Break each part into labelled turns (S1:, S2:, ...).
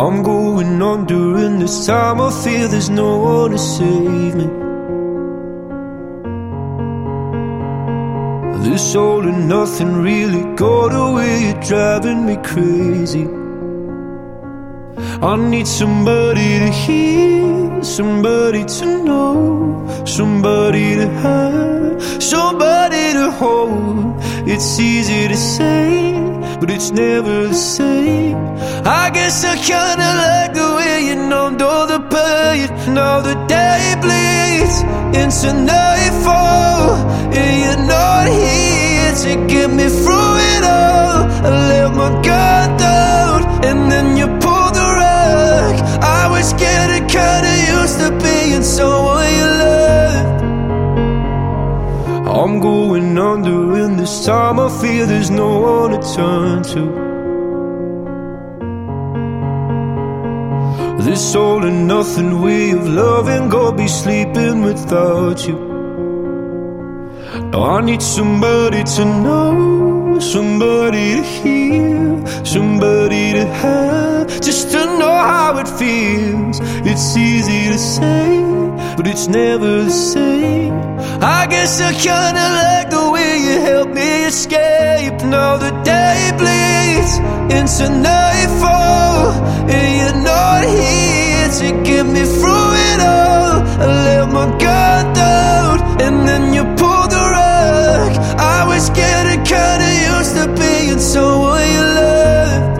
S1: I'm going on during this time. I feel there's no one to save me. This all and nothing really got away, driving me crazy. I need somebody to hear, somebody to know, somebody to have, somebody to hold. It's easy to say, but it's never the same. I guess I kinda like the way you numbed all the pain. Now the day bleeds into nightfall, and you're not here to get me through it all. I let my guard down, and then Was getting kinda used to being someone you loved. I'm going under, and this time I feel there's no one to turn to. This all and nothing way of loving, go be sleeping without you. I need somebody to know, somebody to hear, somebody to have, just to know how it feels. It's easy to say, but it's never the same. I guess I kinda like the way you help me escape. Now the day bleeds into nightfall, and you're not here to get me through it all. I let my guard down, and then you pulled the rug. I was getting kinda being someone you loved,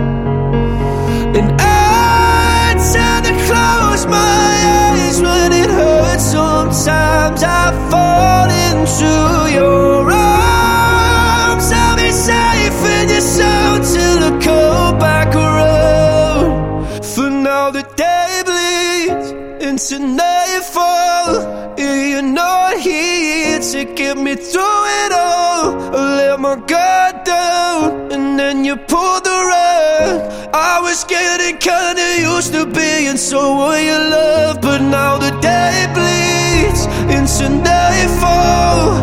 S1: and I tend to close my eyes when it hurts. Sometimes I fall into your arms. I'll be safe in your soul till back around. For now the day bleeds into nightfall. and You're not here to get me through getting kinda used to being someone you love, but now the day bleeds into nightfall.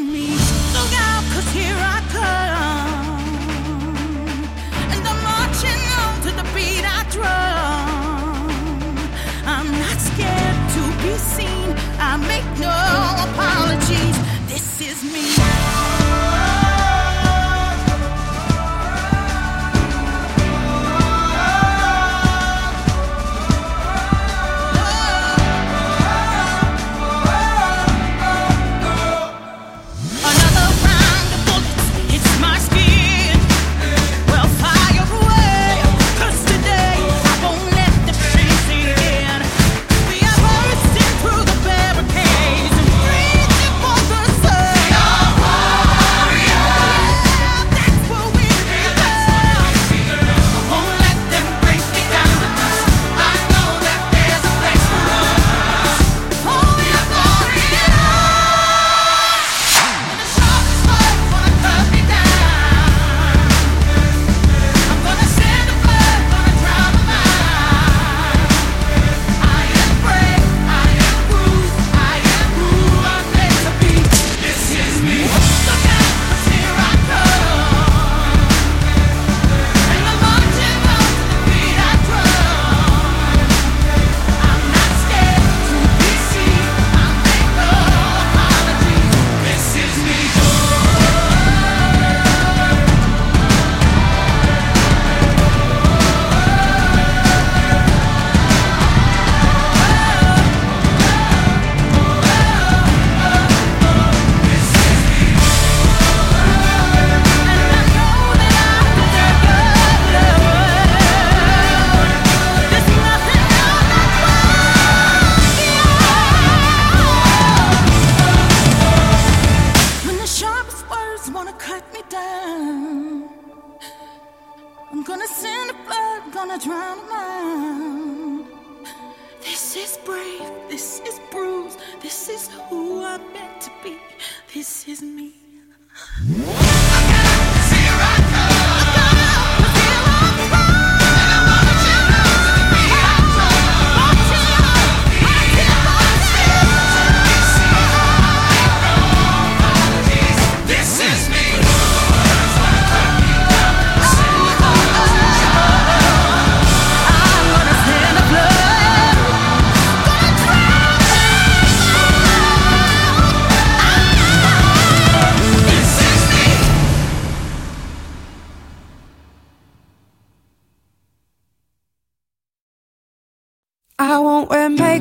S1: Me.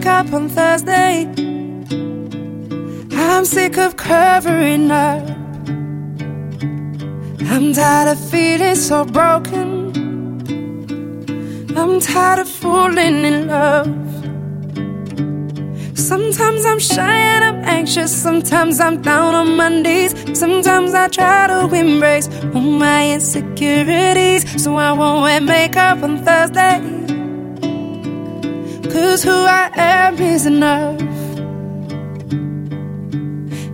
S2: Wear makeup on Thursday. I'm sick of covering up. I'm tired of feeling so broken. I'm tired of falling in love. Sometimes I'm shy and I'm anxious. Sometimes I'm down on my knees. Sometimes I try to embrace all my insecurities. So I won't wear makeup on Thursday. Cause who I am is enough.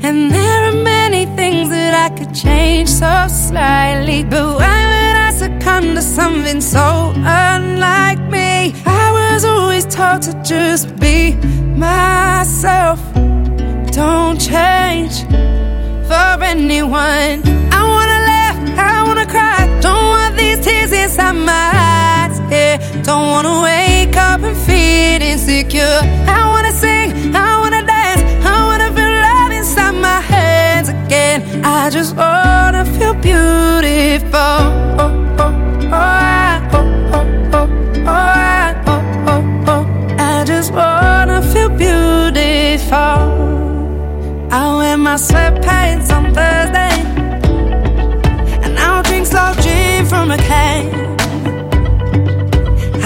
S2: And there are many things that I could change so slightly. But why would I succumb to something so unlike me? I was always taught to just be myself. Don't change for anyone. I wanna laugh, I wanna cry. Don't want these tears inside my eyes here. Don't wanna wake up and feel insecure. I wanna sing, I wanna dance, I wanna feel love inside my hands again. I just wanna feel beautiful. Oh, oh, oh, I, oh, oh, oh, oh, I, oh, oh, oh. I just wanna feel beautiful. I wear my sweatpants on Thursday, and I'll drink soft gin from a can.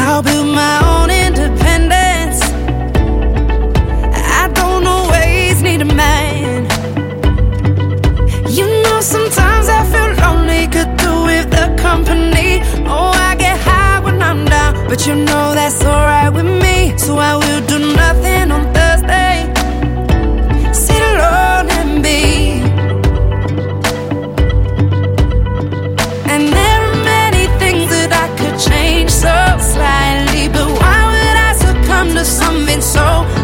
S2: I'll build my own independence. I don't always need a man. You know, sometimes I feel lonely, could do with the company. Oh, I get high when I'm down, but you know that's alright with me. So I will do nothing on
S3: 走。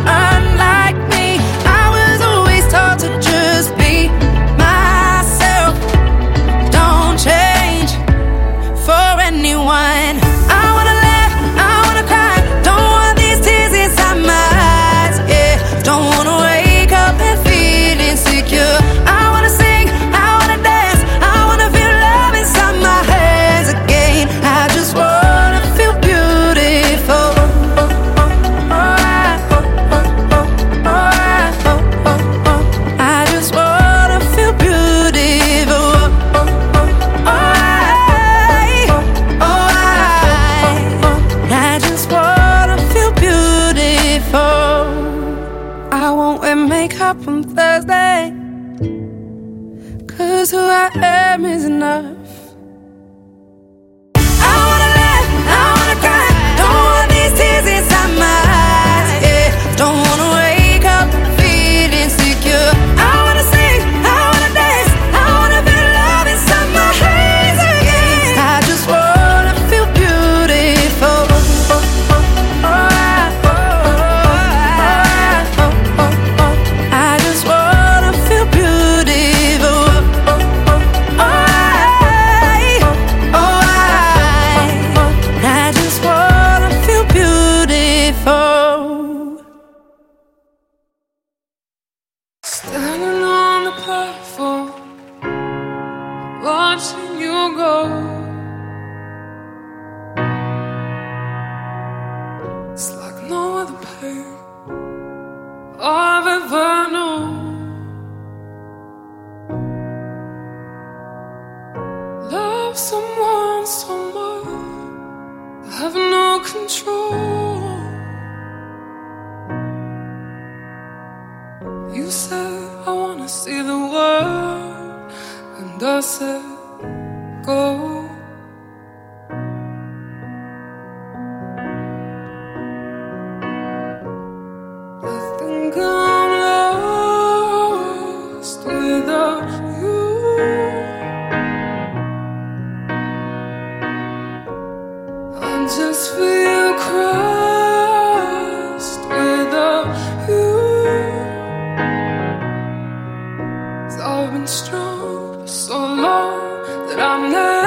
S3: strong so long that I'm never.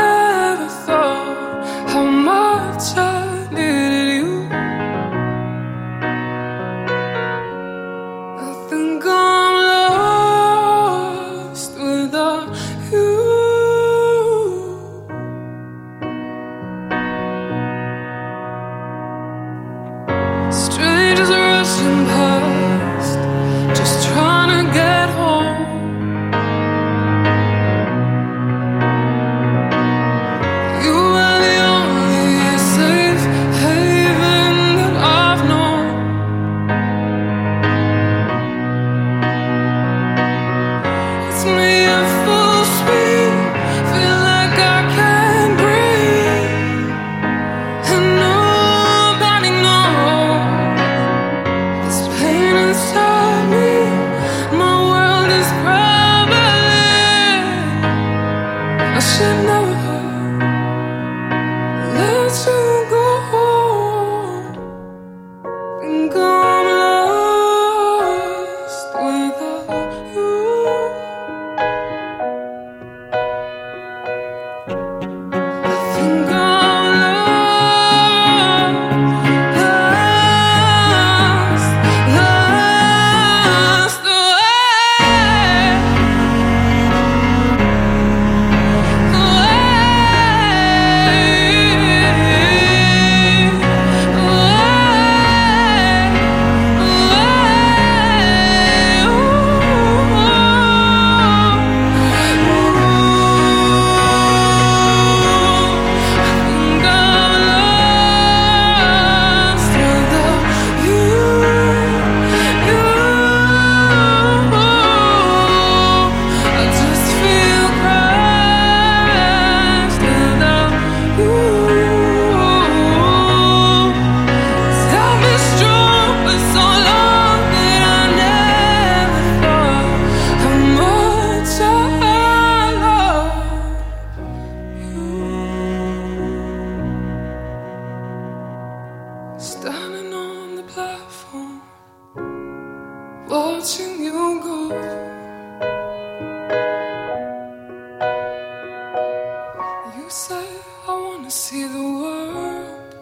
S3: You say, I wanna see the world,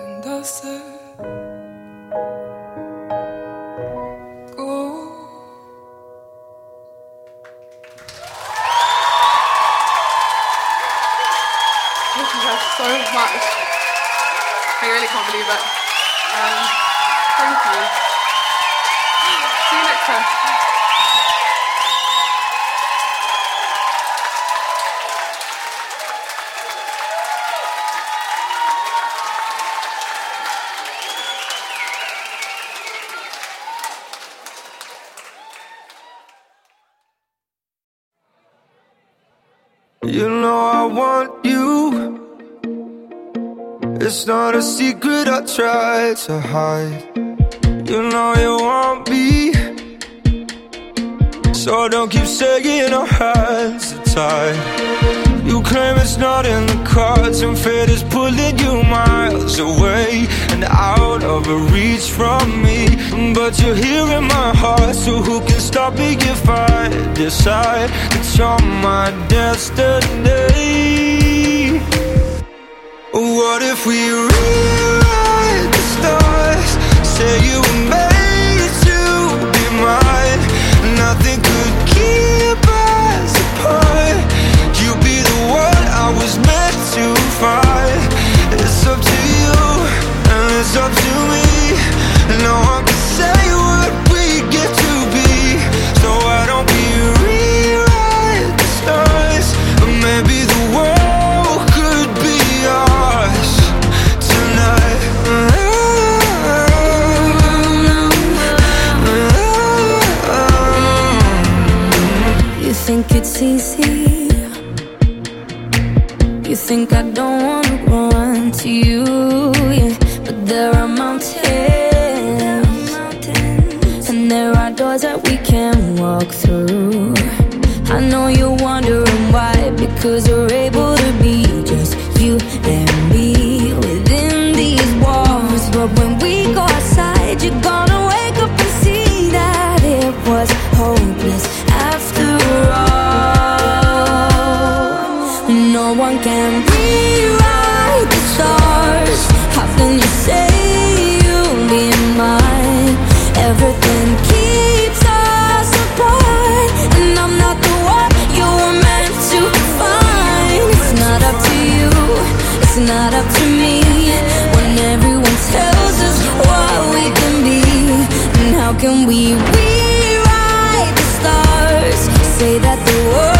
S3: and I
S4: guys so much. I really can't believe it. Um,
S1: It's not a secret I try to hide. You know you want me. So don't keep saying our hands are tied. You claim it's not in the cards, and fate is pulling you miles away and out of reach from me. But you're here in my heart, so who can stop me if I decide that you're my destiny? If we one can rewrite the stars.
S5: How can you say you'll be mine? Everything keeps us apart, and I'm not the one you were meant to find. It's not up to you, it's not up to me. When everyone tells us what we can be, and how can we rewrite the stars? Say that the world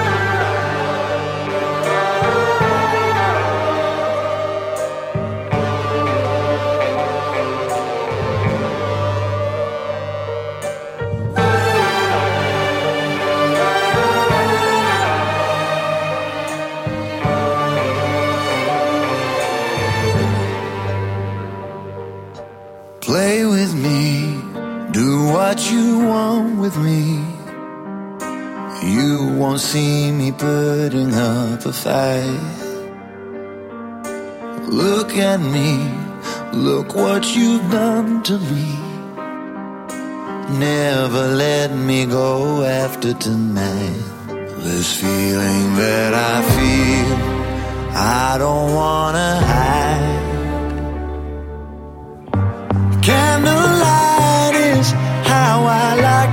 S1: What you want with me.
S6: You won't see me putting up a fight. Look at me, look what you've done to me. Never let me go after tonight. This feeling that I feel, I don't wanna hide.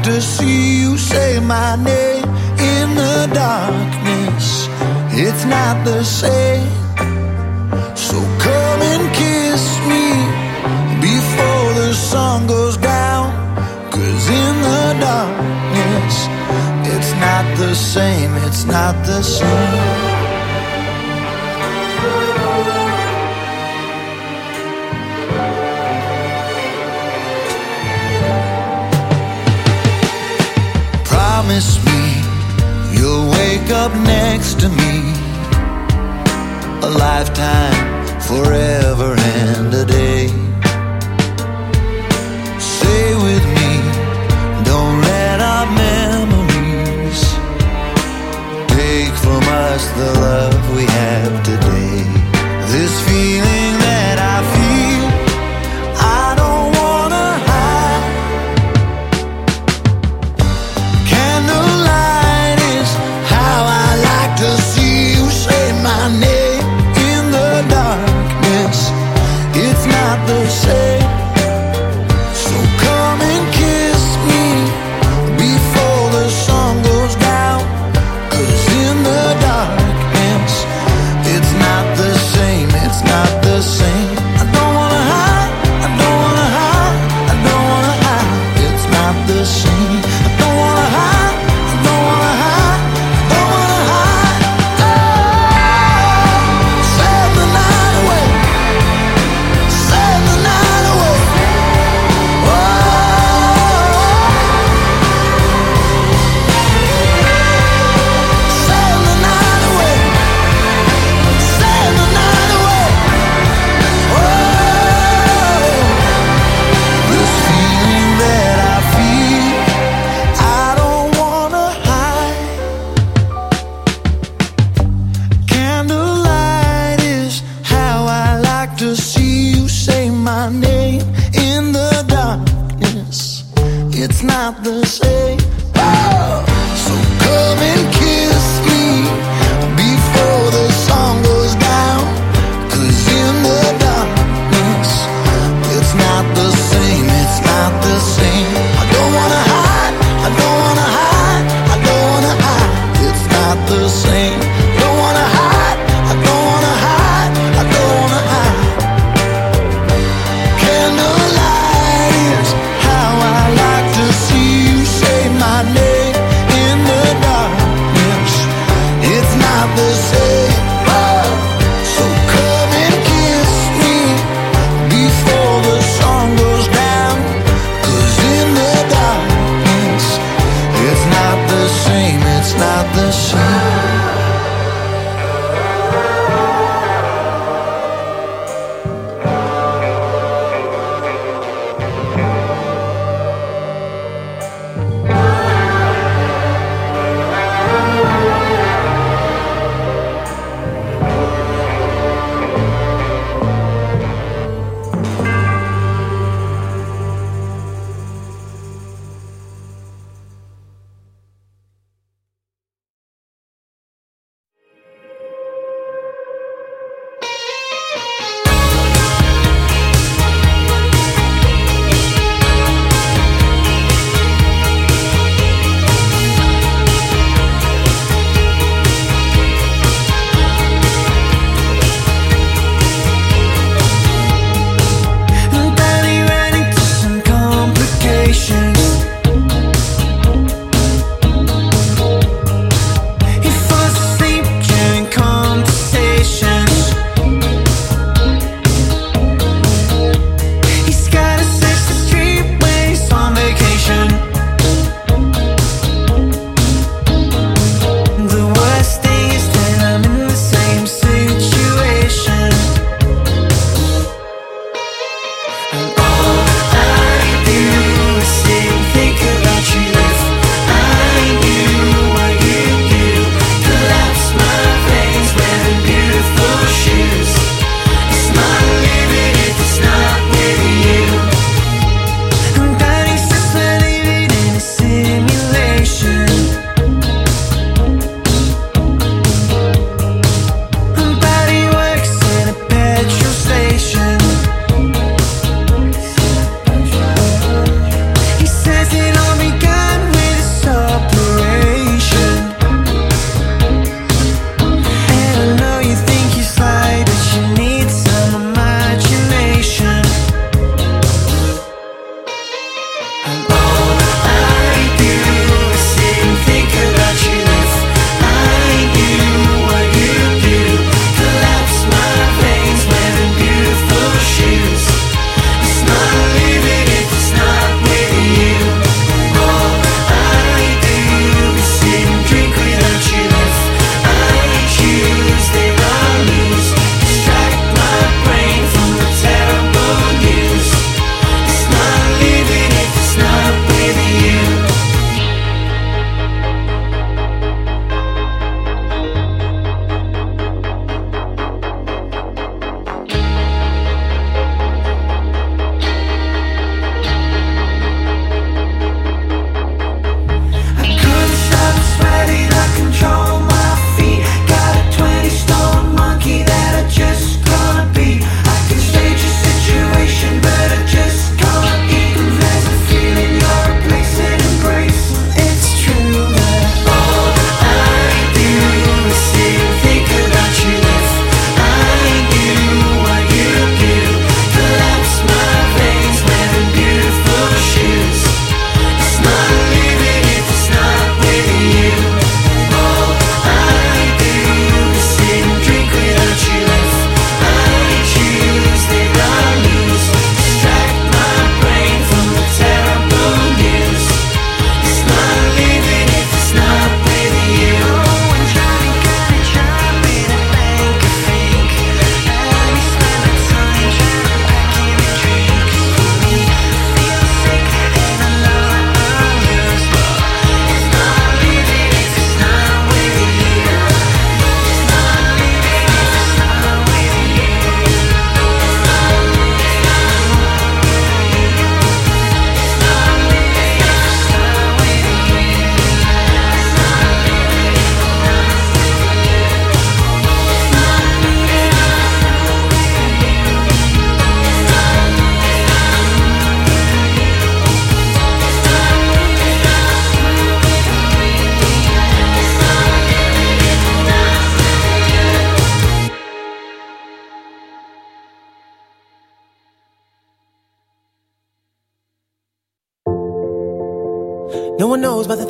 S6: To see you say my name in the darkness. It's not the same. So come and kiss me before the sun goes down. Cause in the darkness, it's not the same, it's not the same. Wake up next to me a lifetime, forever and a day.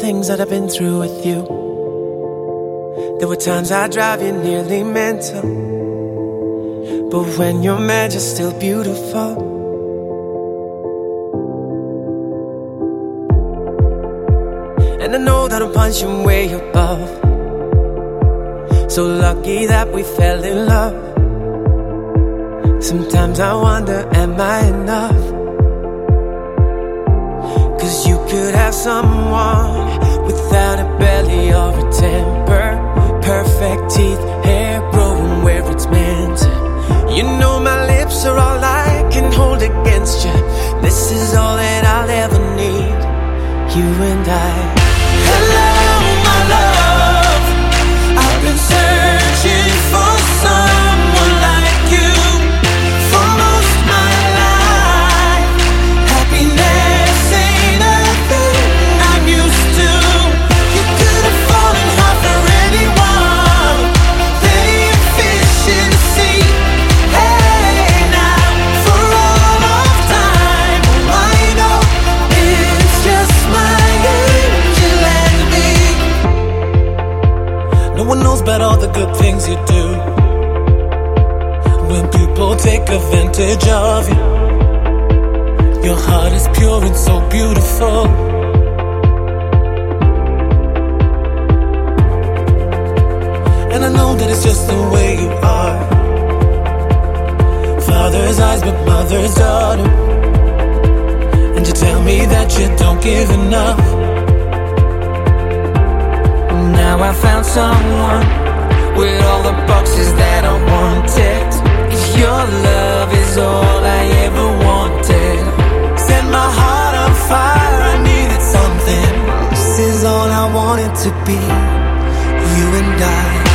S7: Things that I've been through with you. There were times I drive you nearly mental. But when you're mad, you're still beautiful. And I know that I'm punching way above. So lucky that we fell in love. Sometimes I wonder, am I enough? Cause you could have someone without a belly or a temper. Perfect teeth, hair growing where it's meant. You know my lips are all I can hold against you. This is all that I'll ever need. You and I. Hello, the things you do. When people take advantage of you, your heart is pure and so beautiful. And I know that it's just the way you are. Father's eyes, but mother's daughter. And you tell me that you don't give enough. Now I found someone with all the boxes that I wanted. If your love is all I ever wanted, set my heart on fire. I needed something. This is all I wanted to be. You and I.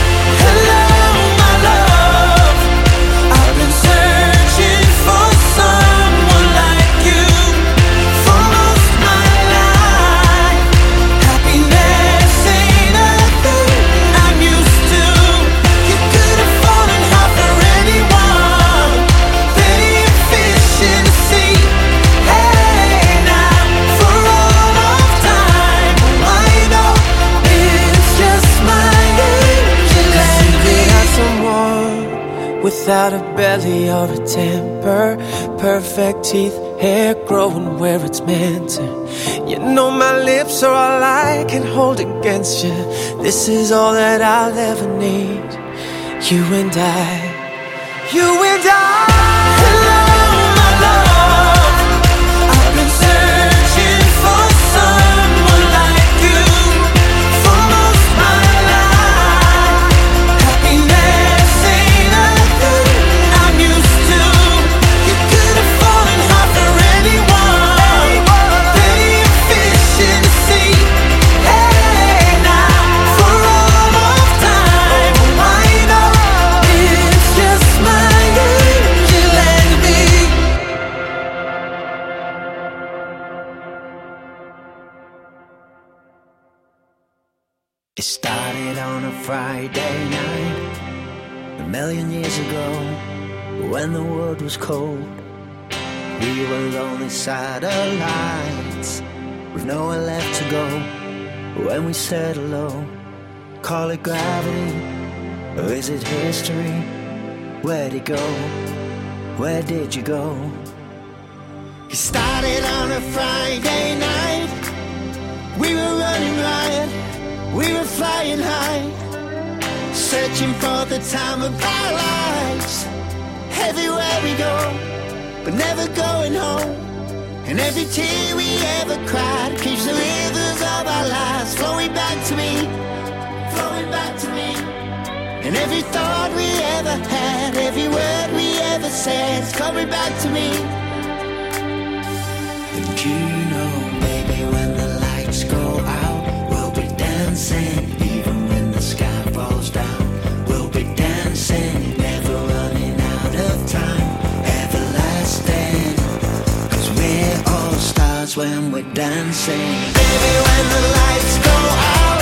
S7: teeth, hair growing where it's meant to. You know my lips are all I can hold against you. This is all that I'll ever need. You and I, you
S8: was cold. We were lonely satellites, with nowhere left to go. When we said hello, call it gravity, or is it history? Where'd it go? Where did you go? It started on a Friday night. We were running riot, we were flying high, searching for the time of our lives. Everywhere we go, but never going home. And every tear we ever cried keeps the rivers of our lives flowing back to me, flowing back to me. And every thought we ever had, every word we ever said, coming back to me. And you know, baby, when the lights go out, we'll be dancing. When we're dancing. Baby, when the lights go out,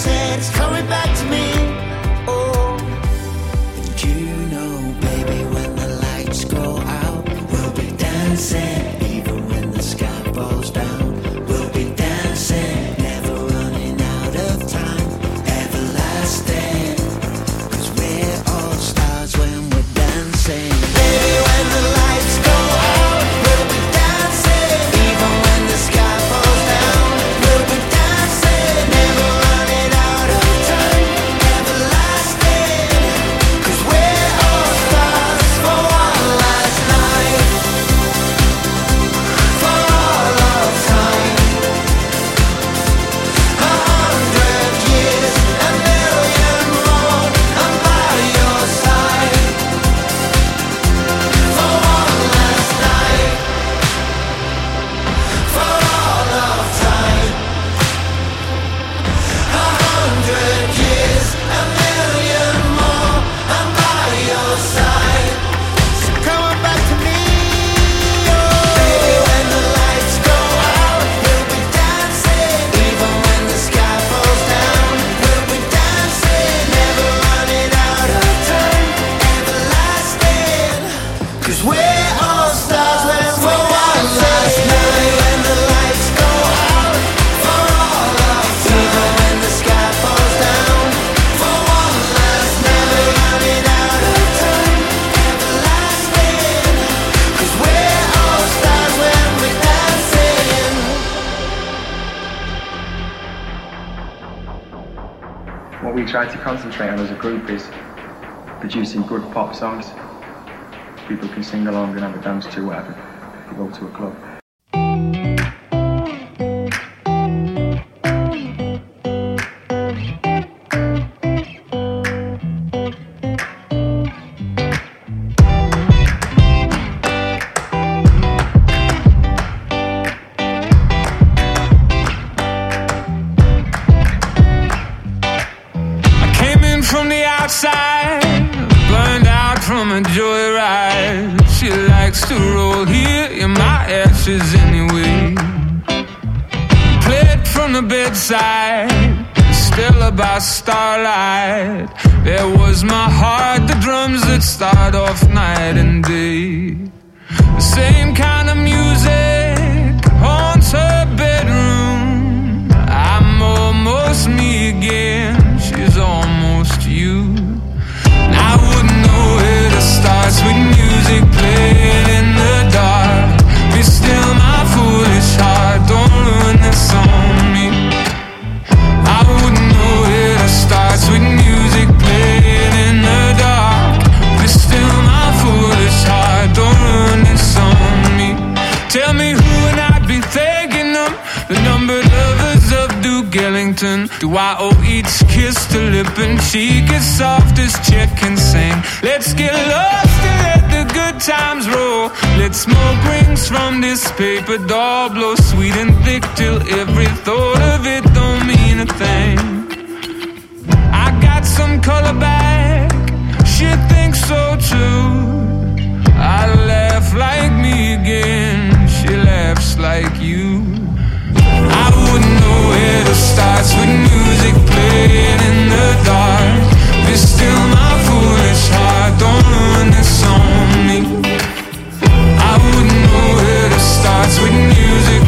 S8: said it's coming.
S9: what we try to concentrate on as a group is producing good pop songs. People can sing along and have a dance to, whatever, if you go to a club.
S10: She gets soft as chicken sing. Let's get lost and let the good times roll. Let smoke rings from this paper doll blow sweet and thick till every thought of it don't mean a thing. I got some color back. She thinks so too. I laugh like me again. She laughs like you. I wouldn't know where to start with music playing in the dark my foolish heart Don't ruin this on me I wouldn't know where to start Sweet music.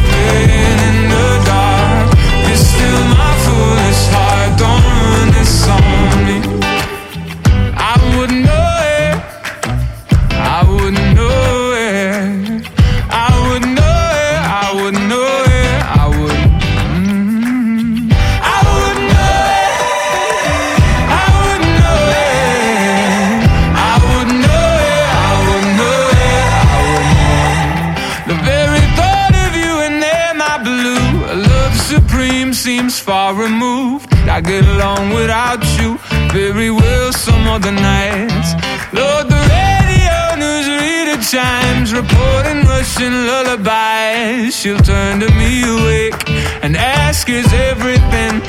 S10: and lullabies. She'll turn to me awake and ask, Is everything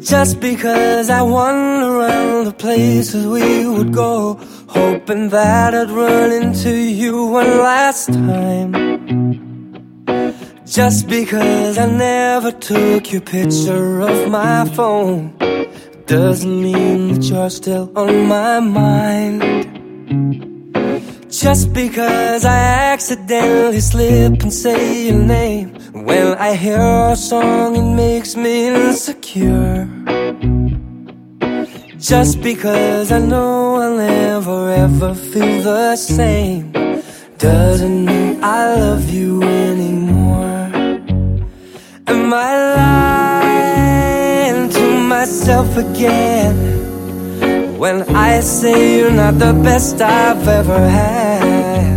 S2: Just because I wander around the places we would go, hoping that I'd run into you one last time. Just because I never took your picture of my phone, doesn't mean that you're still on my mind. Just because I accidentally slip and say your name When I hear a song it makes me insecure Just because I know I'll never ever feel the same Doesn't mean I love you anymore Am I lying to myself again? When I say you're not the best I've ever had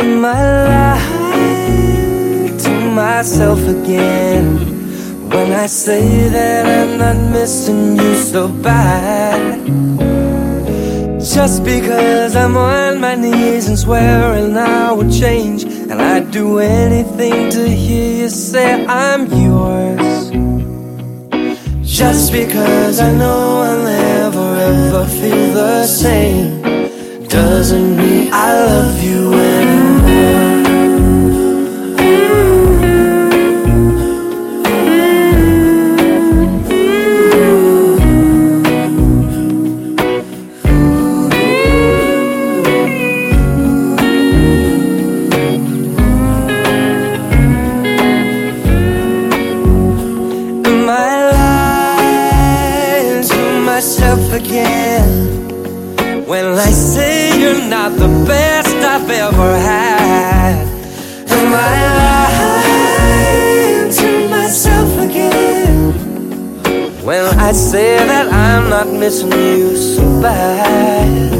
S2: Am I lying to myself again. When I say that I'm not missing you so bad Just because I'm on my knees and swearing I would change. And I'd do anything to hear you say I'm yours. Just because I know I'll never ever feel the same. Doesn't mean I love you Ever had. Am I lying to myself again? When I say that I'm not missing you so bad.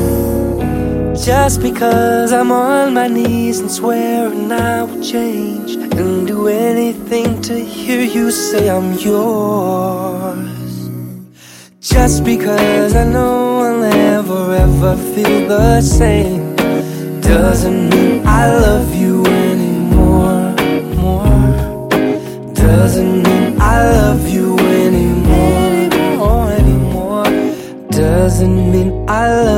S2: Just because I'm on my knees and swearing I will change And do anything to hear you say I'm yours. Just because I know I'll never ever feel the same Doesn't mean I love you anymore more. Doesn't mean I love you anymore anymore Doesn't mean I love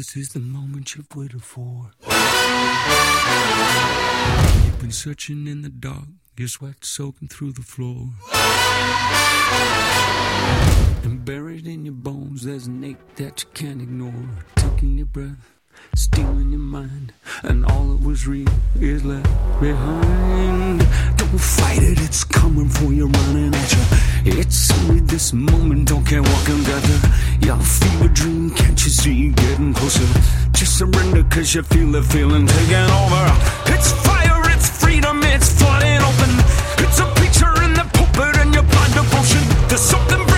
S11: This is the moment you've waited for. You've been searching in the dark, your sweat soaking through the floor. And buried in your bones, there's an ache that you can't ignore. Taking your breath stealing your mind, and all that was real is left behind. Don't fight it, it's coming for you, running at you. It's only this moment, don't care what can gather. Your fever dream, can't you see you getting closer? Just surrender, cause you feel the feeling taking over. It's fire, it's freedom, it's flooding open. It's a picture in the pulpit and your blind devotion. There's something